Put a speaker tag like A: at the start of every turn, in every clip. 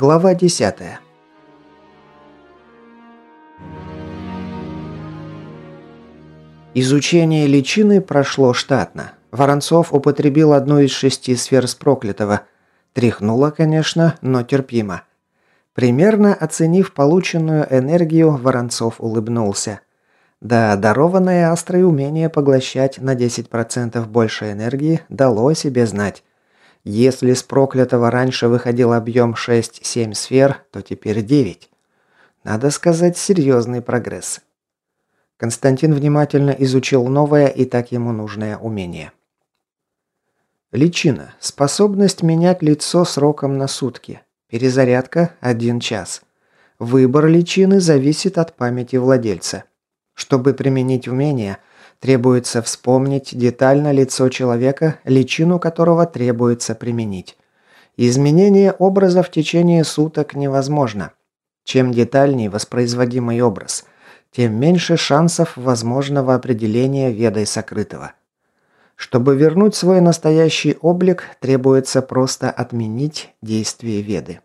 A: Глава 10. Изучение личины прошло штатно. Воронцов употребил одну из шести сфер с проклятого. Тряхнуло, конечно, но терпимо. Примерно оценив полученную энергию, Воронцов улыбнулся. Да, дарованное Астрой умение поглощать на 10% больше энергии дало себе знать. Если с проклятого раньше выходил объем 6-7 сфер, то теперь 9. Надо сказать, серьезный прогресс. Константин внимательно изучил новое и так ему нужное умение. Личина. Способность менять лицо сроком на сутки. Перезарядка – 1 час. Выбор личины зависит от памяти владельца. Чтобы применить умение, Требуется вспомнить детально лицо человека, личину которого требуется применить. Изменение образа в течение суток невозможно. Чем детальнее воспроизводимый образ, тем меньше шансов возможного определения ведой сокрытого. Чтобы вернуть свой настоящий облик, требуется просто отменить действие веды.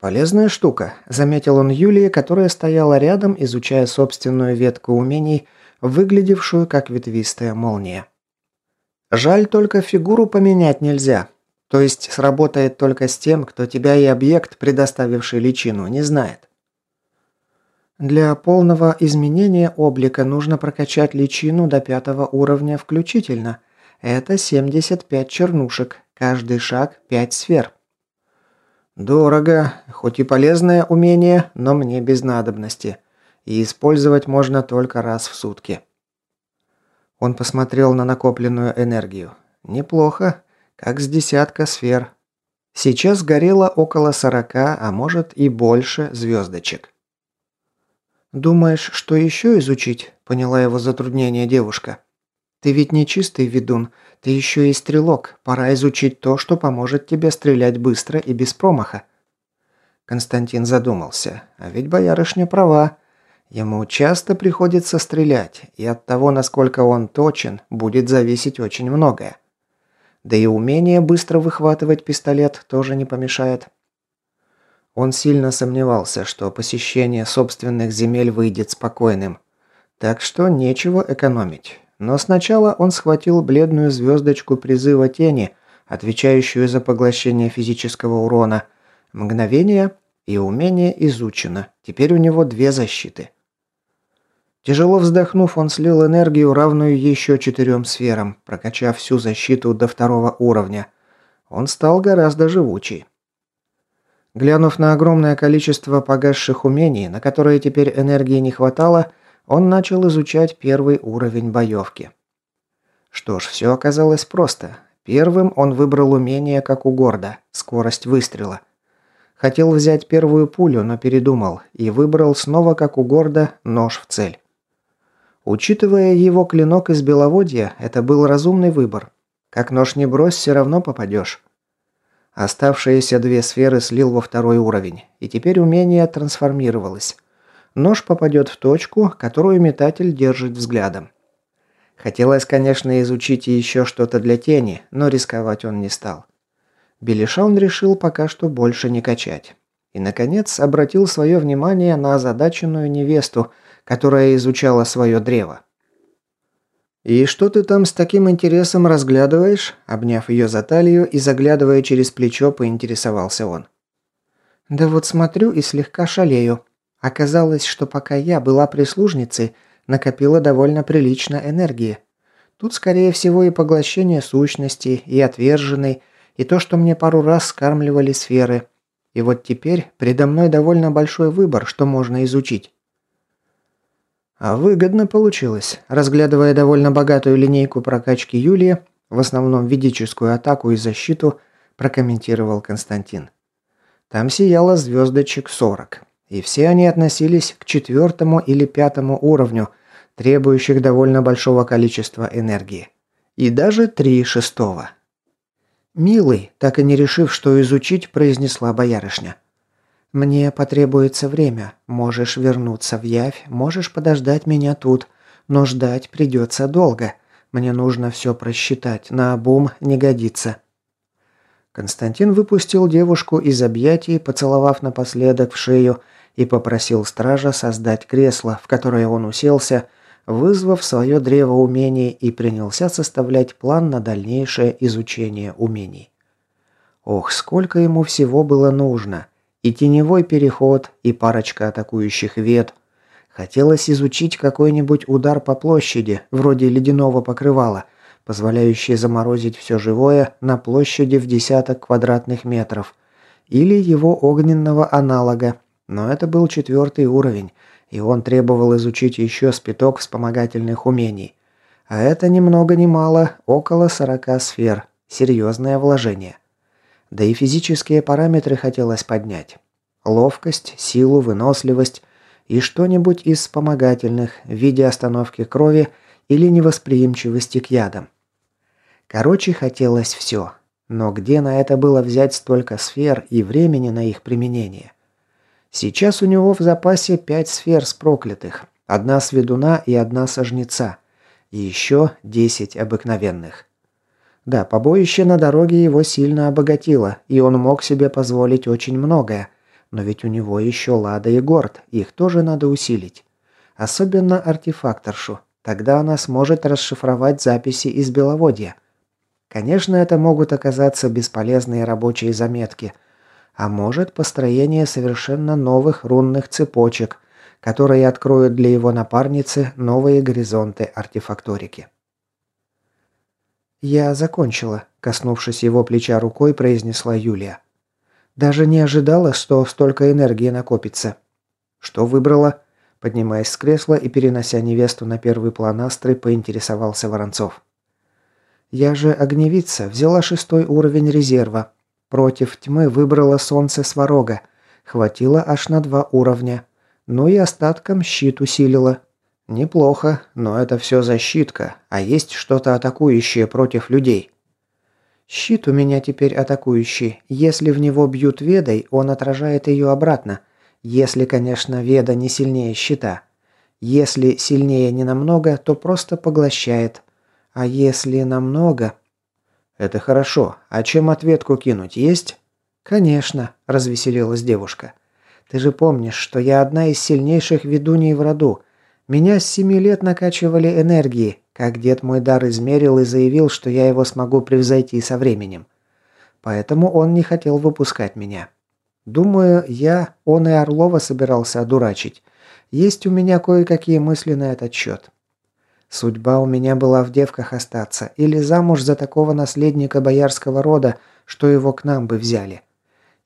A: «Полезная штука», – заметил он Юлии, которая стояла рядом, изучая собственную ветку умений, выглядевшую как ветвистая молния. «Жаль, только фигуру поменять нельзя. То есть сработает только с тем, кто тебя и объект, предоставивший личину, не знает». Для полного изменения облика нужно прокачать личину до пятого уровня включительно. Это 75 чернушек, каждый шаг 5 сфер. Дорого, хоть и полезное умение, но мне без надобности. И использовать можно только раз в сутки. Он посмотрел на накопленную энергию. Неплохо, как с десятка сфер. Сейчас горело около сорока, а может и больше звездочек. «Думаешь, что еще изучить?» – поняла его затруднение девушка. «Ты ведь не чистый ведун, ты еще и стрелок. Пора изучить то, что поможет тебе стрелять быстро и без промаха». Константин задумался. А ведь боярышня права. Ему часто приходится стрелять, и от того, насколько он точен, будет зависеть очень многое. Да и умение быстро выхватывать пистолет тоже не помешает. Он сильно сомневался, что посещение собственных земель выйдет спокойным. Так что нечего экономить. Но сначала он схватил бледную звездочку призыва тени, отвечающую за поглощение физического урона. Мгновение и умение изучено. Теперь у него две защиты. Тяжело вздохнув, он слил энергию, равную еще четырем сферам, прокачав всю защиту до второго уровня. Он стал гораздо живучей. Глянув на огромное количество погасших умений, на которые теперь энергии не хватало, он начал изучать первый уровень боевки. Что ж, все оказалось просто. Первым он выбрал умение, как у Горда – скорость выстрела. Хотел взять первую пулю, но передумал и выбрал снова, как у Горда, нож в цель. Учитывая его клинок из беловодья, это был разумный выбор. Как нож не брось, все равно попадешь. Оставшиеся две сферы слил во второй уровень, и теперь умение трансформировалось – Нож попадет в точку, которую метатель держит взглядом. Хотелось, конечно, изучить еще что-то для тени, но рисковать он не стал. Белиша он решил пока что больше не качать. И, наконец, обратил свое внимание на озадаченную невесту, которая изучала свое древо. «И что ты там с таким интересом разглядываешь?» Обняв ее за талию и заглядывая через плечо, поинтересовался он. «Да вот смотрю и слегка шалею», Оказалось, что пока я была прислужницей, накопила довольно прилично энергии. Тут, скорее всего, и поглощение сущности, и отверженной, и то, что мне пару раз скармливали сферы. И вот теперь предо мной довольно большой выбор, что можно изучить. А выгодно получилось. Разглядывая довольно богатую линейку прокачки Юлии, в основном ведическую атаку и защиту, прокомментировал Константин. Там сияло звездочек 40 и все они относились к четвертому или пятому уровню, требующих довольно большого количества энергии. И даже три шестого. «Милый», так и не решив, что изучить, произнесла боярышня. «Мне потребуется время. Можешь вернуться в Явь, можешь подождать меня тут, но ждать придется долго. Мне нужно все просчитать, на обум не годится». Константин выпустил девушку из объятий, поцеловав напоследок в шею, и попросил стража создать кресло, в которое он уселся, вызвав свое древо умений и принялся составлять план на дальнейшее изучение умений. Ох, сколько ему всего было нужно. И теневой переход, и парочка атакующих вет. Хотелось изучить какой-нибудь удар по площади, вроде ледяного покрывала, позволяющий заморозить все живое на площади в десяток квадратных метров, или его огненного аналога, но это был четвертый уровень, и он требовал изучить еще спиток вспомогательных умений. А это ни много ни мало, около 40 сфер. Серьезное вложение. Да и физические параметры хотелось поднять. Ловкость, силу, выносливость и что-нибудь из вспомогательных в виде остановки крови или невосприимчивости к ядам. Короче, хотелось все. Но где на это было взять столько сфер и времени на их применение? Сейчас у него в запасе пять сфер с проклятых, одна с ведуна и одна со жнеца, и еще десять обыкновенных. Да, побоище на дороге его сильно обогатило, и он мог себе позволить очень многое, но ведь у него еще Лада и Горд, их тоже надо усилить. Особенно артефакторшу, тогда она сможет расшифровать записи из Беловодья. Конечно, это могут оказаться бесполезные рабочие заметки – а может построение совершенно новых рунных цепочек, которые откроют для его напарницы новые горизонты артефакторики. «Я закончила», – коснувшись его плеча рукой, произнесла Юлия. «Даже не ожидала, что столько энергии накопится». «Что выбрала?» Поднимаясь с кресла и перенося невесту на первый план астры, поинтересовался Воронцов. «Я же огневица, взяла шестой уровень резерва. Против тьмы выбрала солнце сварога. Хватило аж на два уровня. Ну и остатком щит усилила. Неплохо, но это все защитка, а есть что-то атакующее против людей. Щит у меня теперь атакующий. Если в него бьют ведой, он отражает ее обратно. Если, конечно, веда не сильнее щита. Если сильнее не намного, то просто поглощает. А если намного, «Это хорошо. А чем ответку кинуть, есть?» «Конечно», – развеселилась девушка. «Ты же помнишь, что я одна из сильнейших ведуней в роду. Меня с семи лет накачивали энергии, как дед мой дар измерил и заявил, что я его смогу превзойти со временем. Поэтому он не хотел выпускать меня. Думаю, я, он и Орлова собирался одурачить. Есть у меня кое-какие мысли на этот счет. Судьба у меня была в девках остаться или замуж за такого наследника боярского рода, что его к нам бы взяли.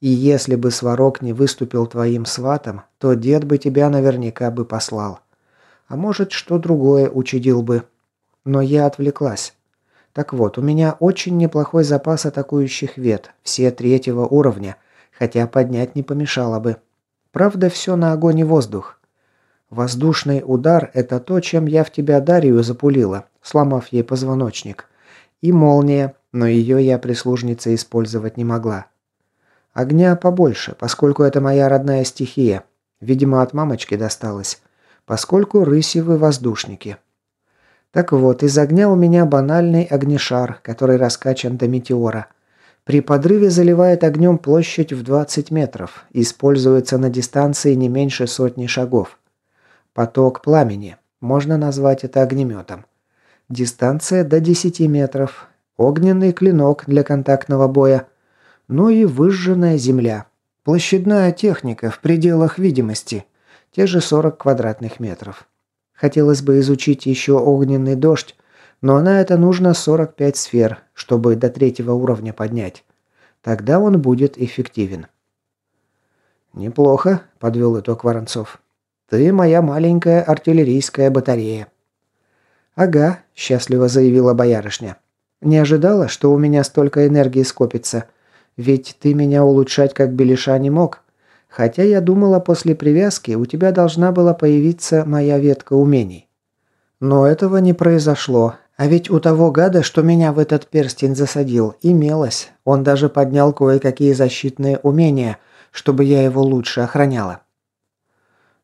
A: И если бы Сварог не выступил твоим сватом, то дед бы тебя наверняка бы послал. А может, что другое учудил бы. Но я отвлеклась. Так вот, у меня очень неплохой запас атакующих вет, все третьего уровня, хотя поднять не помешало бы. Правда, все на огонь и воздух. Воздушный удар – это то, чем я в тебя Дарью запулила, сломав ей позвоночник. И молния, но ее я прислужница использовать не могла. Огня побольше, поскольку это моя родная стихия. Видимо, от мамочки досталось. Поскольку рыси вы воздушники. Так вот, из огня у меня банальный огнешар, который раскачан до метеора. При подрыве заливает огнем площадь в 20 метров. Используется на дистанции не меньше сотни шагов. Поток пламени. Можно назвать это огнеметом. Дистанция до 10 метров. Огненный клинок для контактного боя. Ну и выжженная земля. Площадная техника в пределах видимости. Те же 40 квадратных метров. Хотелось бы изучить еще огненный дождь, но на это нужно 45 сфер, чтобы до третьего уровня поднять. Тогда он будет эффективен. «Неплохо», – подвел итог Воронцов. Ты моя маленькая артиллерийская батарея». «Ага», – счастливо заявила боярышня. «Не ожидала, что у меня столько энергии скопится. Ведь ты меня улучшать как белиша не мог. Хотя я думала, после привязки у тебя должна была появиться моя ветка умений». Но этого не произошло. А ведь у того гада, что меня в этот перстень засадил, имелось. Он даже поднял кое-какие защитные умения, чтобы я его лучше охраняла.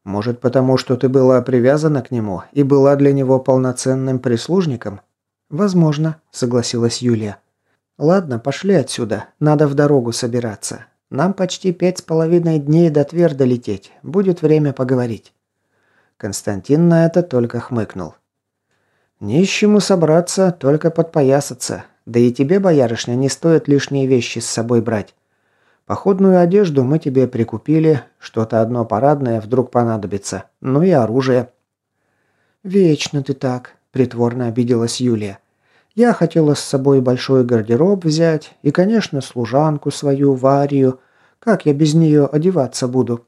A: Может, потому что ты была привязана к нему и была для него полноценным прислужником? Возможно, согласилась Юлия. «Ладно, пошли отсюда. Надо в дорогу собираться. Нам почти пять с половиной дней до Тверда лететь. Будет время поговорить». Константин на это только хмыкнул. «Нищему собраться, только подпоясаться. Да и тебе, боярышня, не стоит лишние вещи с собой брать. Походную одежду мы тебе прикупили, что-то одно парадное вдруг понадобится, ну и оружие». «Вечно ты так», – притворно обиделась Юлия. «Я хотела с собой большой гардероб взять и, конечно, служанку свою, Варию. Как я без нее одеваться буду?»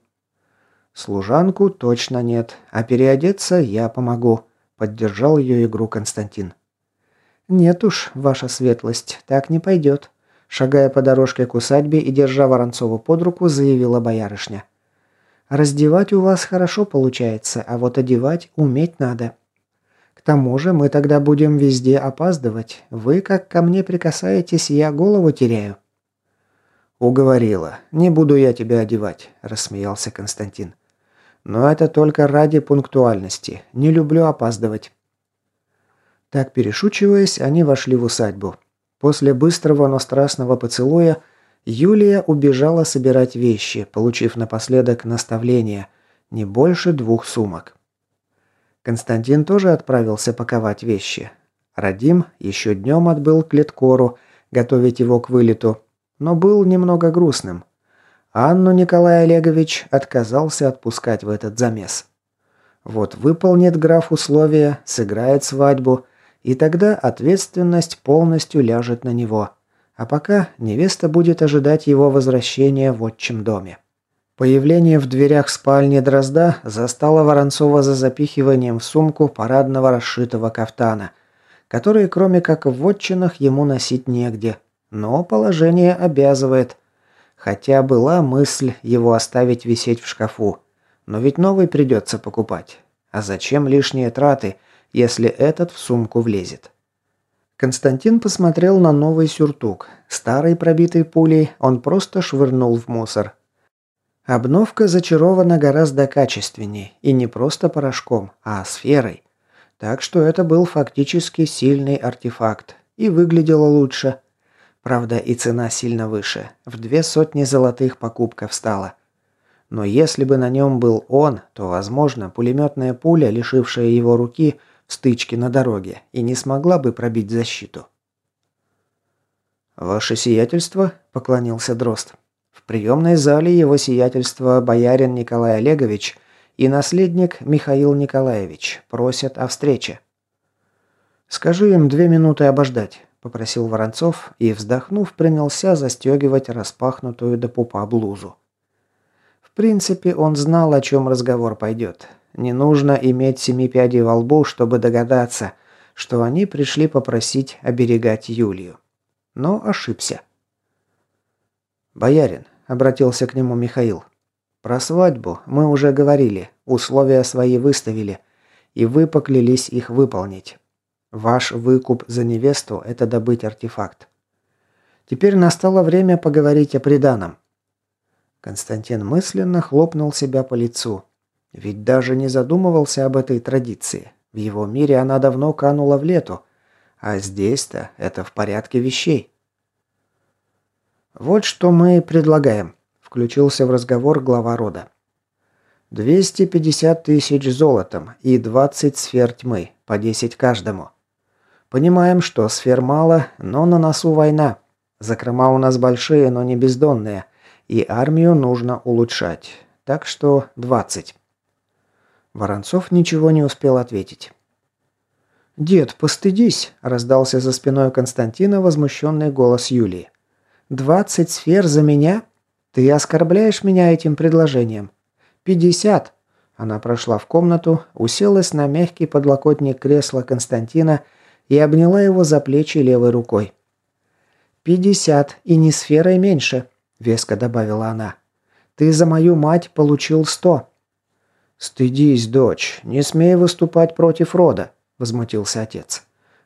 A: «Служанку точно нет, а переодеться я помогу», – поддержал ее игру Константин. «Нет уж, ваша светлость, так не пойдет», – шагая по дорожке к усадьбе и держа Воронцову под руку, заявила боярышня. «Раздевать у вас хорошо получается, а вот одевать уметь надо». К тому же мы тогда будем везде опаздывать. Вы как ко мне прикасаетесь, я голову теряю». «Уговорила. Не буду я тебя одевать», – рассмеялся Константин. Но это только ради пунктуальности. Не люблю опаздывать. Так перешучиваясь, они вошли в усадьбу. После быстрого, но страстного поцелуя Юлия убежала собирать вещи, получив напоследок наставление не больше двух сумок. Константин тоже отправился паковать вещи. Радим еще днем отбыл к Леткору, готовить его к вылету, но был немного грустным. Анну Николай Олегович отказался отпускать в этот замес. Вот выполнит граф условия, сыграет свадьбу, и тогда ответственность полностью ляжет на него. А пока невеста будет ожидать его возвращения в отчим доме. Появление в дверях спальни Дрозда застало Воронцова за запихиванием в сумку парадного расшитого кафтана, который кроме как в отчинах ему носить негде. Но положение обязывает – Хотя была мысль его оставить висеть в шкафу. Но ведь новый придется покупать. А зачем лишние траты, если этот в сумку влезет? Константин посмотрел на новый сюртук. Старый пробитый пулей он просто швырнул в мусор. Обновка зачарована гораздо качественнее, и не просто порошком, а сферой. Так что это был фактически сильный артефакт, и выглядело лучше – Правда, и цена сильно выше. В две сотни золотых покупка встала. Но если бы на нем был он, то, возможно, пулеметная пуля, лишившая его руки в стычке на дороге, и не смогла бы пробить защиту. «Ваше сиятельство», — поклонился Дрозд. «В приемной зале его сиятельство боярин Николай Олегович и наследник Михаил Николаевич просят о встрече». «Скажи им две минуты обождать попросил Воронцов и, вздохнув, принялся застегивать распахнутую до пупа блузу. В принципе, он знал, о чем разговор пойдет. Не нужно иметь семи пядей во лбу, чтобы догадаться, что они пришли попросить оберегать Юлию. Но ошибся. «Боярин», — обратился к нему Михаил, — «про свадьбу мы уже говорили, условия свои выставили, и вы поклялись их выполнить. Ваш выкуп за невесту – это добыть артефакт. Теперь настало время поговорить о приданом. Константин мысленно хлопнул себя по лицу. Ведь даже не задумывался об этой традиции. В его мире она давно канула в лету. А здесь-то это в порядке вещей. «Вот что мы предлагаем», – включился в разговор глава рода. «250 тысяч золотом и 20 сфер тьмы, по 10 каждому. Понимаем, что сфер мало, но на носу война. Закрома у нас большие, но не бездонные. И армию нужно улучшать. Так что 20. Воронцов ничего не успел ответить. «Дед, постыдись!» – раздался за спиной Константина возмущенный голос Юлии. «Двадцать сфер за меня? Ты оскорбляешь меня этим предложением? Пятьдесят!» Она прошла в комнату, уселась на мягкий подлокотник кресла Константина и обняла его за плечи левой рукой. «Пятьдесят, и не сферой меньше», – веско добавила она. «Ты за мою мать получил сто». «Стыдись, дочь, не смей выступать против рода», – возмутился отец.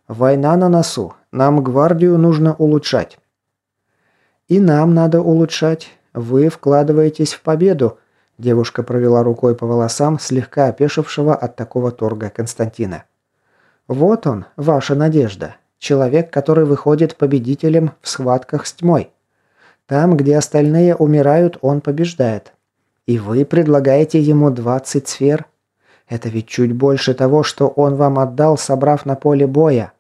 A: «Война на носу, нам гвардию нужно улучшать». «И нам надо улучшать. Вы вкладываетесь в победу», – девушка провела рукой по волосам слегка опешившего от такого торга Константина. Вот он, ваша надежда. Человек, который выходит победителем в схватках с тьмой. Там, где остальные умирают, он побеждает. И вы предлагаете ему 20 сфер? Это ведь чуть больше того, что он вам отдал, собрав на поле боя.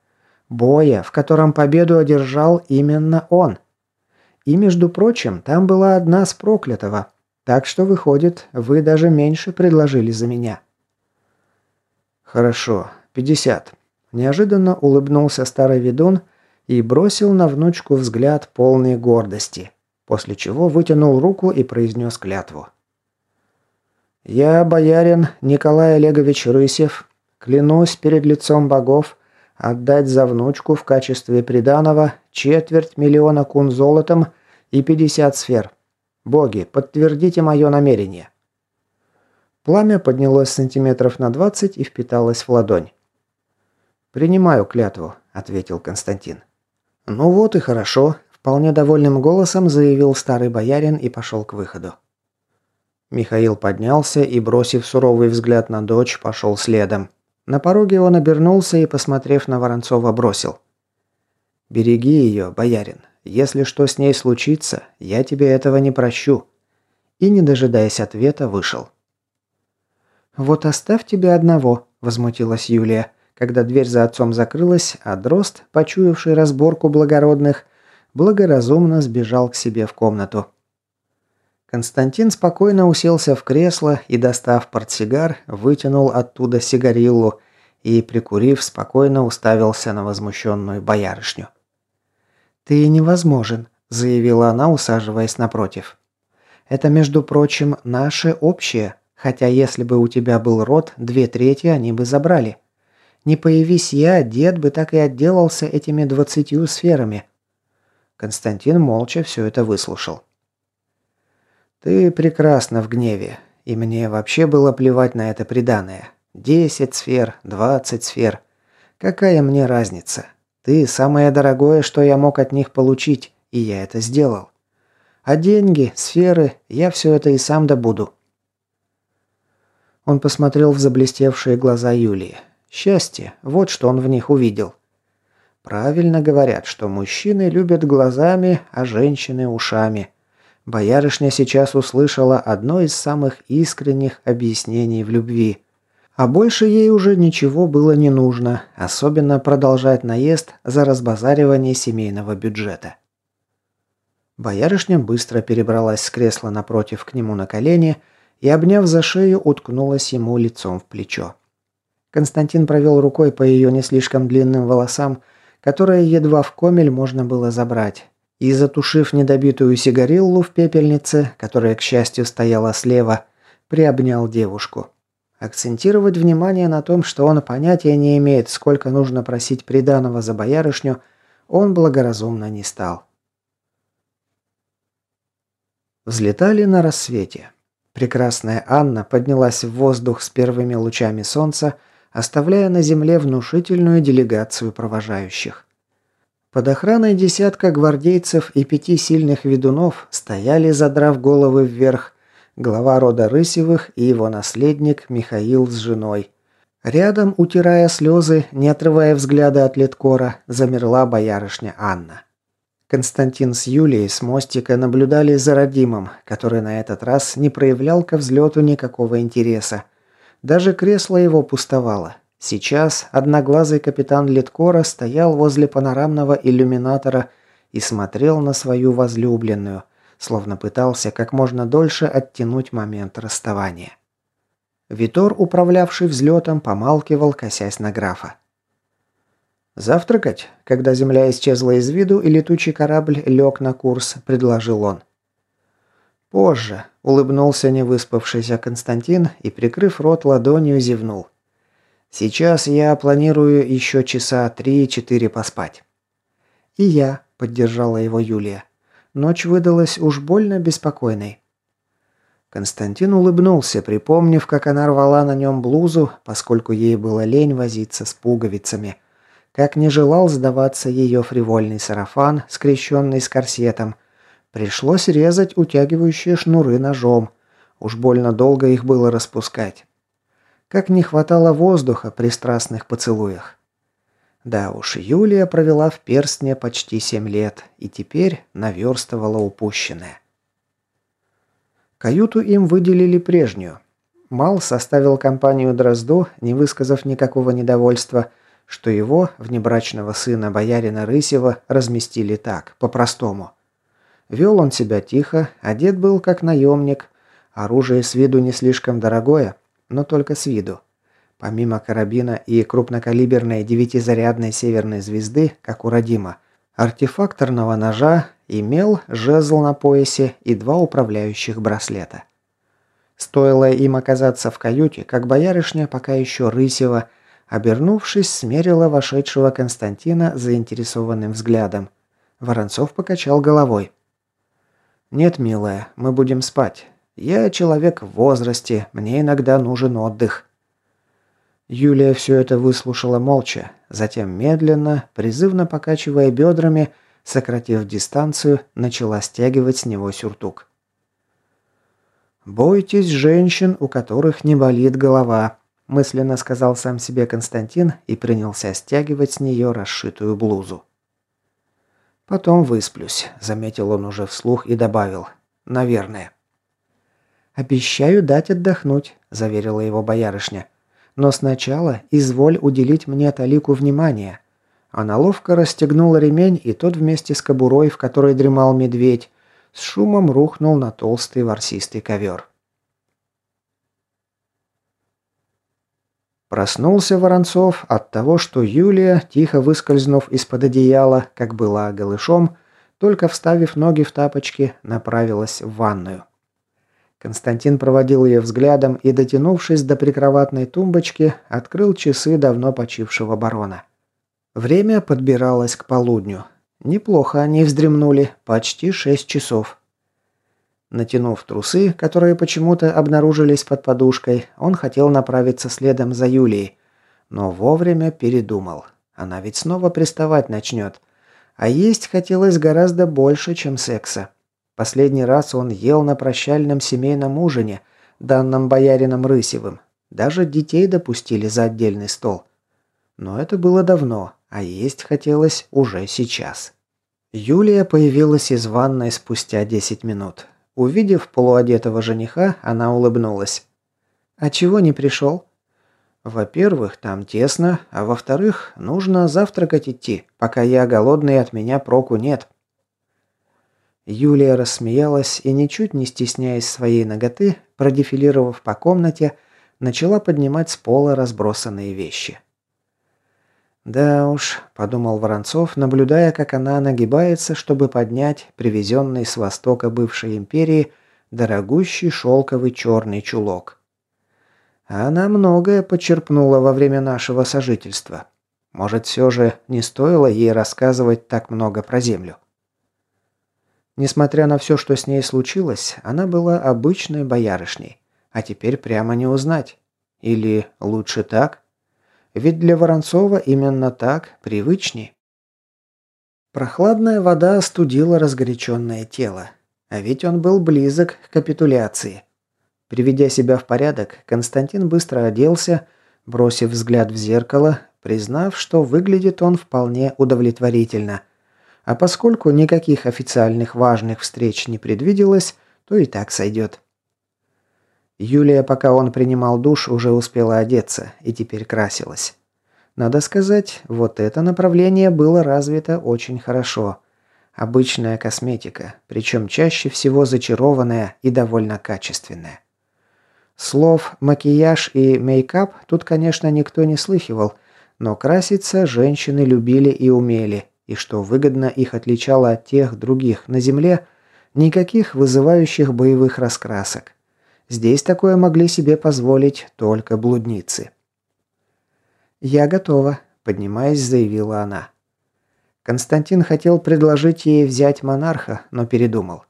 A: Боя, в котором победу одержал именно он. И, между прочим, там была одна с проклятого. Так что, выходит, вы даже меньше предложили за меня. Хорошо, 50. Неожиданно улыбнулся старый ведун и бросил на внучку взгляд полный гордости, после чего вытянул руку и произнес клятву. «Я, боярин Николай Олегович Рысев, клянусь перед лицом богов отдать за внучку в качестве приданого четверть миллиона кун золотом и 50 сфер. Боги, подтвердите мое намерение». Пламя поднялось сантиметров на 20 и впиталось в ладонь. «Принимаю клятву», — ответил Константин. «Ну вот и хорошо», — вполне довольным голосом заявил старый боярин и пошел к выходу. Михаил поднялся и, бросив суровый взгляд на дочь, пошел следом. На пороге он обернулся и, посмотрев на Воронцова, бросил. «Береги ее, боярин. Если что с ней случится, я тебе этого не прощу». И, не дожидаясь ответа, вышел. «Вот оставь тебя одного», – возмутилась Юлия когда дверь за отцом закрылась, а Дрозд, почуявший разборку благородных, благоразумно сбежал к себе в комнату. Константин спокойно уселся в кресло и, достав портсигар, вытянул оттуда сигариллу и, прикурив, спокойно уставился на возмущенную боярышню. «Ты невозможен», – заявила она, усаживаясь напротив. «Это, между прочим, наше общее, хотя если бы у тебя был род, две трети они бы забрали. Не появись я, дед бы так и отделался этими двадцатью сферами. Константин молча все это выслушал. Ты прекрасна в гневе, и мне вообще было плевать на это преданное. Десять сфер, двадцать сфер. Какая мне разница? Ты самое дорогое, что я мог от них получить, и я это сделал. А деньги, сферы, я все это и сам добуду. Он посмотрел в заблестевшие глаза Юлии. Счастье, вот что он в них увидел. Правильно говорят, что мужчины любят глазами, а женщины ушами. Боярышня сейчас услышала одно из самых искренних объяснений в любви. А больше ей уже ничего было не нужно, особенно продолжать наезд за разбазаривание семейного бюджета. Боярышня быстро перебралась с кресла напротив к нему на колени и, обняв за шею, уткнулась ему лицом в плечо. Константин провел рукой по ее не слишком длинным волосам, которые едва в комель можно было забрать. И, затушив недобитую сигариллу в пепельнице, которая, к счастью, стояла слева, приобнял девушку. Акцентировать внимание на том, что он понятия не имеет, сколько нужно просить приданого за боярышню, он благоразумно не стал. Взлетали на рассвете. Прекрасная Анна поднялась в воздух с первыми лучами солнца, оставляя на земле внушительную делегацию провожающих. Под охраной десятка гвардейцев и пяти сильных ведунов стояли, задрав головы вверх, глава рода Рысевых и его наследник Михаил с женой. Рядом, утирая слезы, не отрывая взгляда от леткора, замерла боярышня Анна. Константин с Юлией с мостика наблюдали за родимым, который на этот раз не проявлял ко взлету никакого интереса, даже кресло его пустовало. Сейчас одноглазый капитан Литкора стоял возле панорамного иллюминатора и смотрел на свою возлюбленную, словно пытался как можно дольше оттянуть момент расставания. Витор, управлявший взлетом, помалкивал, косясь на графа. «Завтракать?» Когда земля исчезла из виду и летучий корабль лег на курс, предложил он. «Позже», – улыбнулся невыспавшийся Константин и, прикрыв рот ладонью, зевнул. «Сейчас я планирую еще часа три-четыре поспать». «И я», – поддержала его Юлия. Ночь выдалась уж больно беспокойной. Константин улыбнулся, припомнив, как она рвала на нем блузу, поскольку ей было лень возиться с пуговицами. Как не желал сдаваться ее фривольный сарафан, скрещенный с корсетом – Пришлось резать утягивающие шнуры ножом. Уж больно долго их было распускать. Как не хватало воздуха при страстных поцелуях. Да уж, Юлия провела в перстне почти семь лет и теперь наверстывала упущенное. Каюту им выделили прежнюю. Мал составил компанию Дрозду, не высказав никакого недовольства, что его, внебрачного сына боярина Рысева, разместили так, по-простому. Вел он себя тихо, одет был как наемник, оружие с виду не слишком дорогое, но только с виду. Помимо карабина и крупнокалиберной девятизарядной северной звезды, как у Родима, артефакторного ножа имел жезл на поясе и два управляющих браслета. Стоило им оказаться в каюте, как боярышня, пока еще рысева, обернувшись, смерила вошедшего Константина заинтересованным взглядом. Воронцов покачал головой. «Нет, милая, мы будем спать. Я человек в возрасте, мне иногда нужен отдых». Юлия все это выслушала молча, затем медленно, призывно покачивая бедрами, сократив дистанцию, начала стягивать с него сюртук. «Бойтесь женщин, у которых не болит голова», мысленно сказал сам себе Константин и принялся стягивать с нее расшитую блузу. «Потом высплюсь», — заметил он уже вслух и добавил. «Наверное». «Обещаю дать отдохнуть», — заверила его боярышня. Но сначала изволь уделить мне талику внимания». Она ловко расстегнула ремень, и тот вместе с кобурой, в которой дремал медведь, с шумом рухнул на толстый ворсистый ковер. Проснулся Воронцов от того, что Юлия, тихо выскользнув из-под одеяла, как была голышом, только вставив ноги в тапочки, направилась в ванную. Константин проводил ее взглядом и, дотянувшись до прикроватной тумбочки, открыл часы давно почившего барона. Время подбиралось к полудню. Неплохо они вздремнули, почти шесть часов. Натянув трусы, которые почему-то обнаружились под подушкой, он хотел направиться следом за Юлией, но вовремя передумал. Она ведь снова приставать начнет. А есть хотелось гораздо больше, чем секса. Последний раз он ел на прощальном семейном ужине, данном боярином Рысевым. Даже детей допустили за отдельный стол. Но это было давно, а есть хотелось уже сейчас. Юлия появилась из ванной спустя 10 минут. Увидев полуодетого жениха, она улыбнулась. «А чего не пришел?» «Во-первых, там тесно, а во-вторых, нужно завтракать идти. Пока я голодный, от меня проку нет». Юлия рассмеялась и, ничуть не стесняясь своей ноготы, продефилировав по комнате, начала поднимать с пола разбросанные вещи. «Да уж», – подумал Воронцов, наблюдая, как она нагибается, чтобы поднять привезенный с востока бывшей империи дорогущий шелковый черный чулок. Она многое почерпнула во время нашего сожительства. Может, все же не стоило ей рассказывать так много про землю. Несмотря на все, что с ней случилось, она была обычной боярышней. А теперь прямо не узнать. Или лучше так? Ведь для Воронцова именно так привычней. Прохладная вода остудила разгоряченное тело. А ведь он был близок к капитуляции. Приведя себя в порядок, Константин быстро оделся, бросив взгляд в зеркало, признав, что выглядит он вполне удовлетворительно – а поскольку никаких официальных важных встреч не предвиделось, то и так сойдет. Юлия, пока он принимал душ, уже успела одеться и теперь красилась. Надо сказать, вот это направление было развито очень хорошо. Обычная косметика, причем чаще всего зачарованная и довольно качественная. Слов «макияж» и «мейкап» тут, конечно, никто не слыхивал, но краситься женщины любили и умели – и что выгодно их отличало от тех других на Земле, никаких вызывающих боевых раскрасок. Здесь такое могли себе позволить только блудницы. «Я готова», – поднимаясь, заявила она. Константин хотел предложить ей взять монарха, но передумал.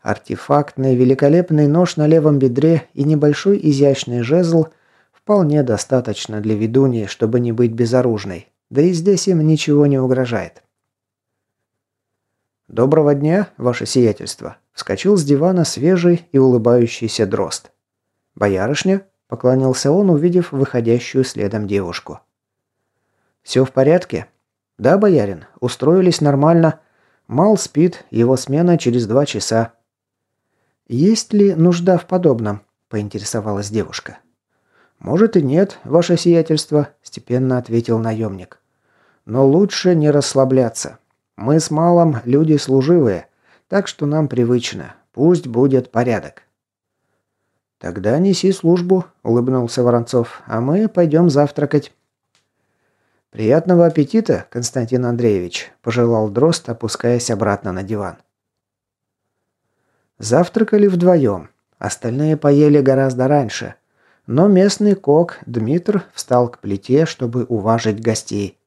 A: Артефактный великолепный нож на левом бедре и небольшой изящный жезл вполне достаточно для ведуньи, чтобы не быть безоружной. Да и здесь им ничего не угрожает. «Доброго дня, ваше сиятельство!» Вскочил с дивана свежий и улыбающийся дрозд. «Боярышня?» – поклонился он, увидев выходящую следом девушку. Все в порядке?» «Да, боярин, устроились нормально. Мал спит, его смена через два часа». «Есть ли нужда в подобном?» – поинтересовалась девушка. «Может и нет, ваше сиятельство», – степенно ответил наемник. «Но лучше не расслабляться. Мы с Малом люди служивые, так что нам привычно. Пусть будет порядок». «Тогда неси службу», – улыбнулся Воронцов, – «а мы пойдем завтракать». «Приятного аппетита, Константин Андреевич», – пожелал Дрозд, опускаясь обратно на диван. Завтракали вдвоем. Остальные поели гораздо раньше. Но местный кок Дмитр встал к плите, чтобы уважить гостей.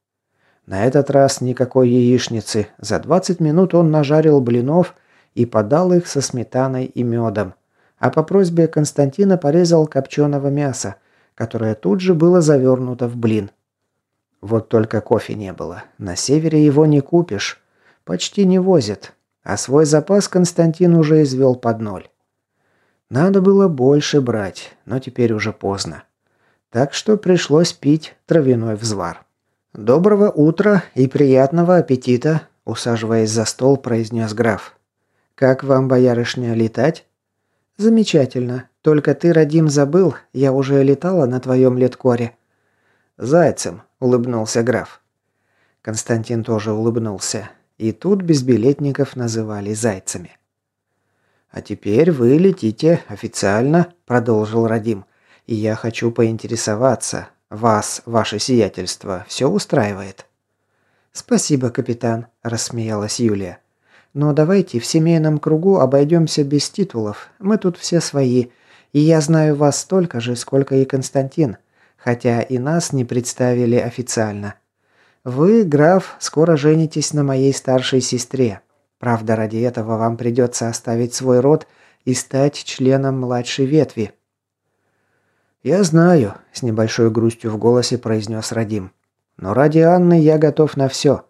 A: На этот раз никакой яичницы. За 20 минут он нажарил блинов и подал их со сметаной и медом. А по просьбе Константина порезал копченого мяса, которое тут же было завернуто в блин. Вот только кофе не было. На севере его не купишь. Почти не возят. А свой запас Константин уже извел под ноль. Надо было больше брать, но теперь уже поздно. Так что пришлось пить травяной взвар. «Доброго утра и приятного аппетита», – усаживаясь за стол, произнес граф. «Как вам, боярышня, летать?» «Замечательно. Только ты, Радим, забыл, я уже летала на твоем леткоре». «Зайцем», – улыбнулся граф. Константин тоже улыбнулся. И тут безбилетников называли зайцами. «А теперь вы летите официально», – продолжил Радим. «И я хочу поинтересоваться. Вас, ваше сиятельство, все устраивает?» «Спасибо, капитан», – рассмеялась Юлия. «Но давайте в семейном кругу обойдемся без титулов. Мы тут все свои. И я знаю вас столько же, сколько и Константин. Хотя и нас не представили официально. Вы, граф, скоро женитесь на моей старшей сестре. Правда, ради этого вам придется оставить свой род и стать членом младшей ветви». «Я знаю», – с небольшой грустью в голосе произнес Радим. «Но ради Анны я готов на все.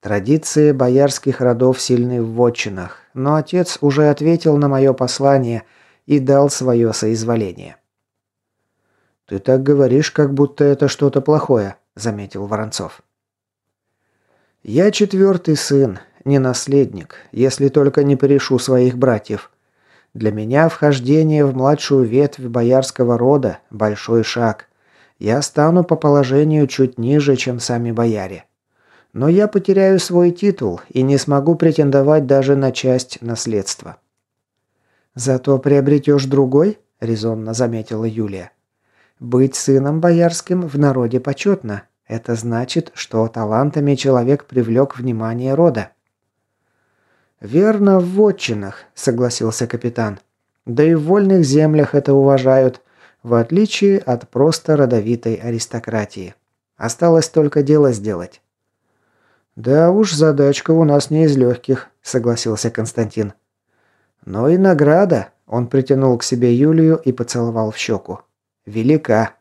A: Традиции боярских родов сильны в вотчинах, но отец уже ответил на мое послание и дал свое соизволение». «Ты так говоришь, как будто это что-то плохое», – заметил Воронцов. «Я четвертый сын, не наследник, если только не порешу своих братьев. Для меня вхождение в младшую ветвь боярского рода – большой шаг. Я стану по положению чуть ниже, чем сами бояре. Но я потеряю свой титул и не смогу претендовать даже на часть наследства». «Зато приобретешь другой?» – резонно заметила Юлия. «Быть сыном боярским в народе почетно, это значит, что талантами человек привлек внимание рода. «Верно, в вотчинах», — согласился капитан. «Да и в вольных землях это уважают, в отличие от просто родовитой аристократии. Осталось только дело сделать». «Да уж, задачка у нас не из легких», — согласился Константин. «Но и награда», — он притянул к себе Юлию и поцеловал в щеку. «Велика».